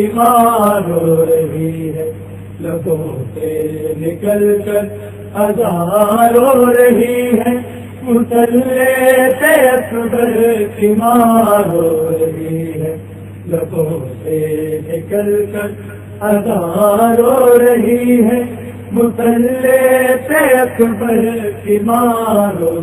بیمار ہو رہی ہے۔ لبوں سے نکل کر ہزار ہو رہی ہے۔ مسلے سے اکبر بیمار ہو رہی ہے۔ لبوں سے نکل کر ہزار ہو رہی ہے۔ مسلے سے اکبر بیمار ہو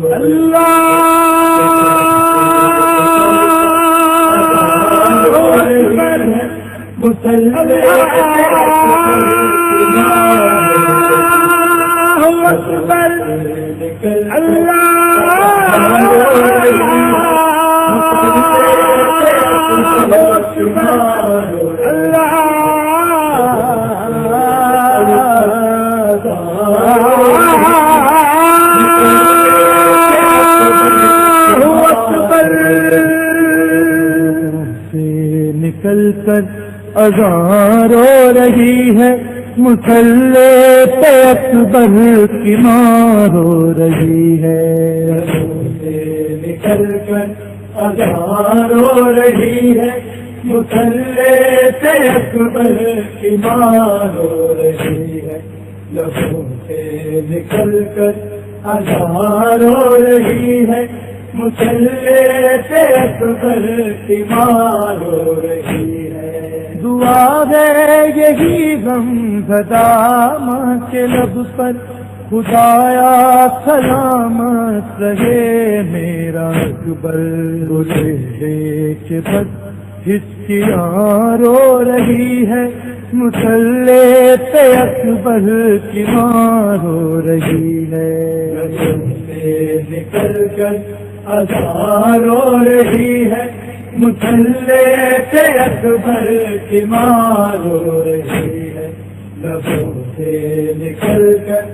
سے نکل کر اذان رو رہی ہے مسلے پہ اکبر کی ماں رو رہی ہے۔ نکل کر ہزار ہو رہی ہے مسلے سے اکبر کی مار ہو رہی ہے۔ لبوں سے نکل کر ہزار ہو رہی ہے مسلے سے اکبر کی مار ہو رہی ہے۔ دعا ہے یہی غم زدہ ماں کے لب پر۔ خدایا، سلامت رہے میرا اکبر۔ اسے دیکھ بس ہچکیاں رو رہی ہے۔ مسلے پہ اکبر کی ماں رو رہی ہے۔ نکل کر ہزار ہو رہی ہے۔ مسلے سے اکبر کی مار ہو رہی ہے۔ لبوں سے نکل کر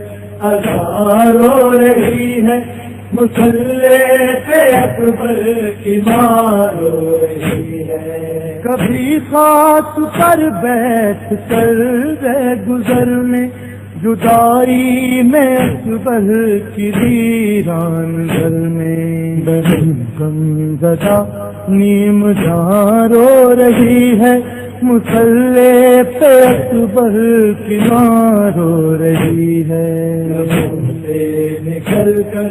ہزار ہو رہی ہے۔ مسلے سے اکبر کی مار ہو رہی ہے۔ کبھی خاص پر بیٹھ کر رہ گزرنے جدائی میں اکبر کی ویران گھر میں بہن گدا نیم جہاں رو رہی ہے۔ مسلے پہ اکبر کی ماں رو رہی ہے۔ لبوں سے نکل کر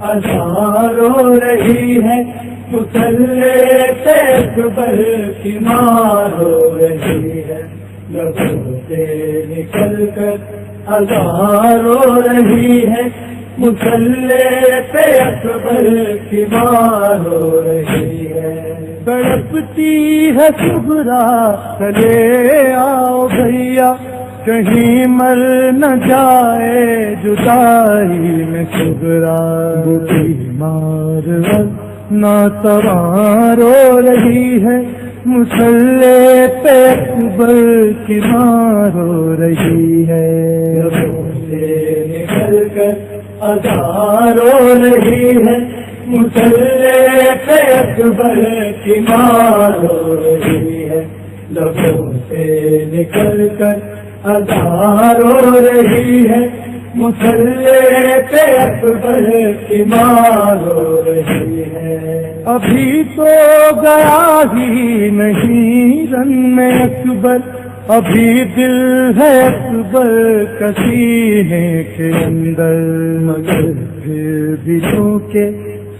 ہزار ہو رہی ہے۔ مسلے سے اکبر کی مار ہو رہی ہے۔ لبوں سے نکل کر ہزار رہی ہے مسلے سے اکبر کی مار ہو رہی ہے۔ تڑپتی ہے سبرا چلے آؤ بھیا۔ کہیں مر نہ جائے جدائی میں سبرا مار نہ سوار ہو رہی ہے۔ مسلے پہ اکبر کی مار ہو رہی ہے۔ نکل کر ہزار ہو رہی ہے۔ مسلے پہ اکبر کی مار ہو رہی ہے۔ لبوں سے نکل کر ہزار ہو رہی ہے۔ مسلے پہ اکبر کی مار ہو رہی ہے۔ ابھی تو گیا ہی نہیں رن میں اکبر، ابھی دل ہے اکبر کسینے کے اندر۔ مگر پھر بھی کے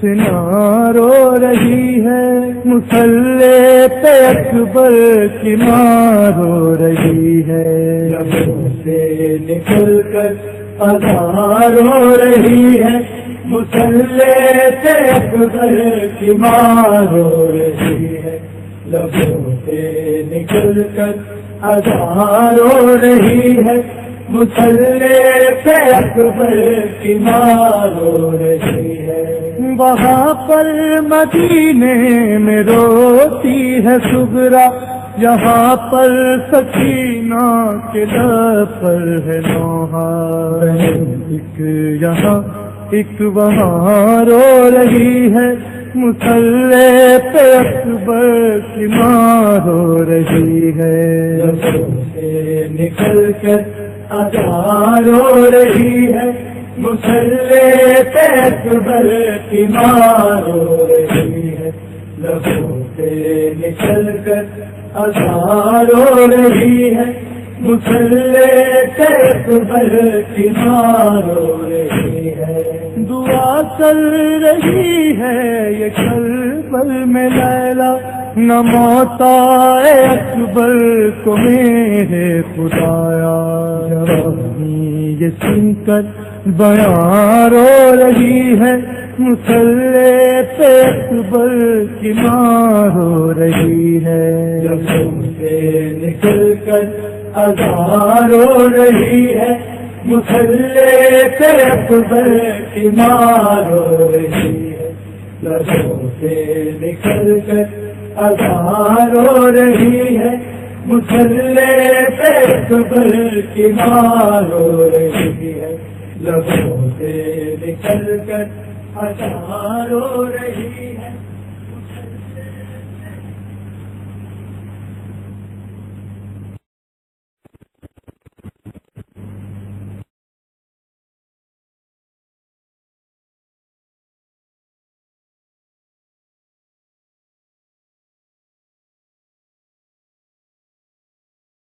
سنا رو رہی ہے مسلے پہ اکبر کی ماں رو رہی ہے۔ سے نکل کر ہزار ہو رہی ہے مسلے سے اکبر کی مار ہو رہی ہے۔ لبوں سے نکل کر ہزار ہو رہی ہے مسلے سے اکبر کی مار ہو رہی ہے۔ وہاں پر مدینے میں روتی ہے سگرا یہاں پر سکینہ کے پر ہے نوحا ایک یہاں، ایک وہاں رو رہی ہے۔ مسلے پہ اکبر کی ماں رو رہی ہے۔ نکل کر ہزار ہو رہی ہے۔ مسلے پہ اکبر کی مار ہو رہی ہے۔ لبوں سے نکل کر ازار ہو رہی ہے، مسلح قبر کی رہی ہے۔ دعا کر رہی ہے، یہ کربل میں لیلا، نہ موت آئے اکبر کو میرے خدایا۔ یہ سن کر بیان رو رہی ہے مسلح پہ اکبر کی ماں ہو رہی ہے۔ جب سے نکل کر ازار ہو رہی ہے۔ مسلح پہ اکبر کی مار ہو رہی ہے۔ لڑوں سے نکل کر ازار ہو رہی ہے۔ مسلح پہ اکبر کی مار ہو رہی ہے۔ لبوں سے نکل کر ہزاروں رہی ہے۔